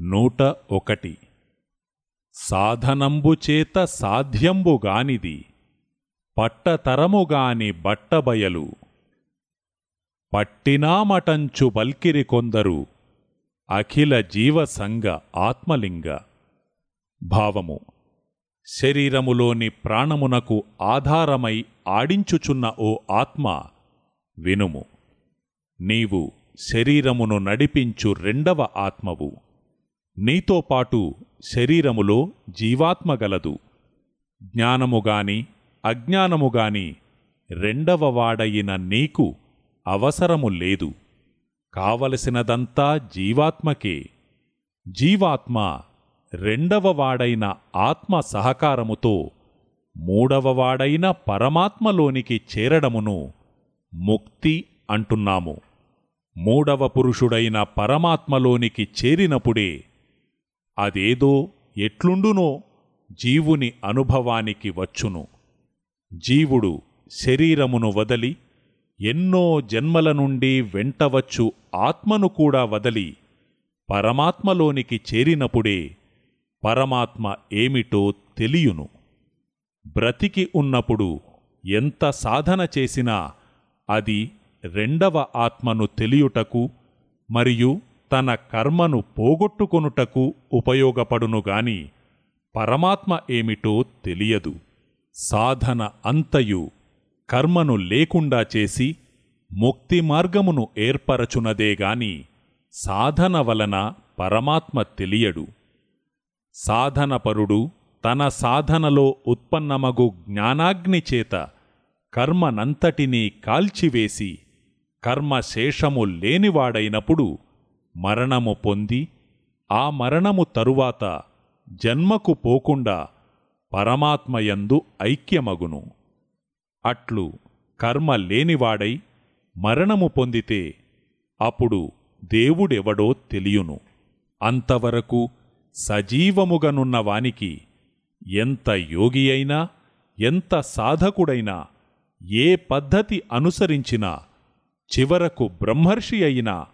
నూట ఒకటి. సాధనంబుచేత సాధ్యంబుగానిది పట్టతరముగాని బట్టబయలు. పట్టినామటంచు బల్కిరి కొందరు అఖిల జీవసంగ ఆత్మలింగ. భావము శరీరములోని ప్రాణమునకు ఆధారమై ఆడించుచున్న ఓ ఆత్మ వినుము. నీవు శరీరమును నడిపించు రెండవ ఆత్మవు. నీతో పాటు శరీరములో జీవాత్మ గలదు. జ్ఞానముగాని అజ్ఞానముగాని రెండవ వాడయిన నీకు అవసరము లేదు. కావలసినదంతా జీవాత్మకే. జీవాత్మ రెండవ వాడైన ఆత్మ సహకారముతో మూడవ వాడైన పరమాత్మలోనికి చేరడమును ముక్తి అంటున్నాము. మూడవ పురుషుడైన పరమాత్మలోనికి చేరినప్పుడే అదేదో ఎట్లుండునో జీవుని అనుభవానికి వచ్చును. జీవుడు శరీరమును వదలి ఎన్నో జన్మల నుండి వెంటవచ్చు ఆత్మను కూడా వదలి పరమాత్మలోనికి చేరినప్పుడే పరమాత్మ ఏమిటో తెలియును. బ్రతికి ఉన్నప్పుడు ఎంత సాధన చేసినా అది రెండవ ఆత్మను తెలియుటకు మరియు తన కర్మను పోగొట్టుకొనుటకు ఉపయోగపడునుగాని పరమాత్మ ఏమిటో తెలియదు. సాధన అంతయు కర్మను లేకుండా చేసి ముక్తి మార్గమును ఏర్పరచునదేగాని సాధన వలన పరమాత్మ తెలియడు. సాధనపరుడు తన సాధనలో ఉత్పన్నమగు జ్ఞానాగ్ని చేత కర్మనంతటినీ కాల్చివేసి కర్మశేషము లేనివాడైనప్పుడు మరణము పొంది ఆ మరణము తరువాత జన్మకు పోకుండా పరమాత్మయందు ఐక్యమగును. అట్లు కర్మ లేనివాడై మరణము పొందితే అప్పుడు దేవుడెవడో తెలియును. అంతవరకు సజీవముగనున్న వానికి ఎంత యోగి అయినా ఎంత సాధకుడైనా ఏ పద్ధతి అనుసరించినా చివరకు బ్రహ్మర్షి అయినా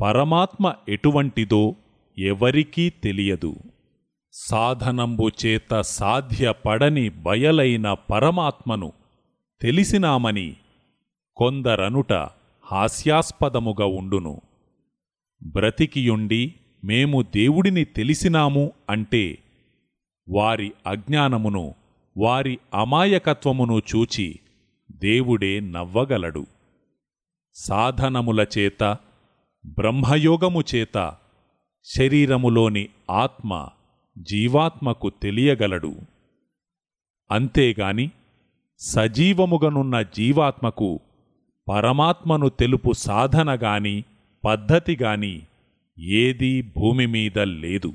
పరమాత్మ ఎటువంటిదో ఎవరికీ తెలియదు. సాధనంబు చేత సాధ్యపడని బయలైన పరమాత్మను తెలిసినామని కొందరనుట హాస్యాస్పదముగా ఉండును. బ్రతికియుండి మేము దేవుడిని తెలిసినాము అంటే వారి అజ్ఞానమును వారి అమాయకత్వమును చూచి దేవుడే నవ్వగలడు. సాధనముల చేత బ్రహ్మయోగము చేత శరీరములోని ఆత్మ జీవాత్మకు తెలియగలడు. అంతేగాని సజీవముగనున్న జీవాత్మకు పరమాత్మను తెలుపు సాధనగాని పద్ధతిగాని ఏదీ భూమి మీద లేదు.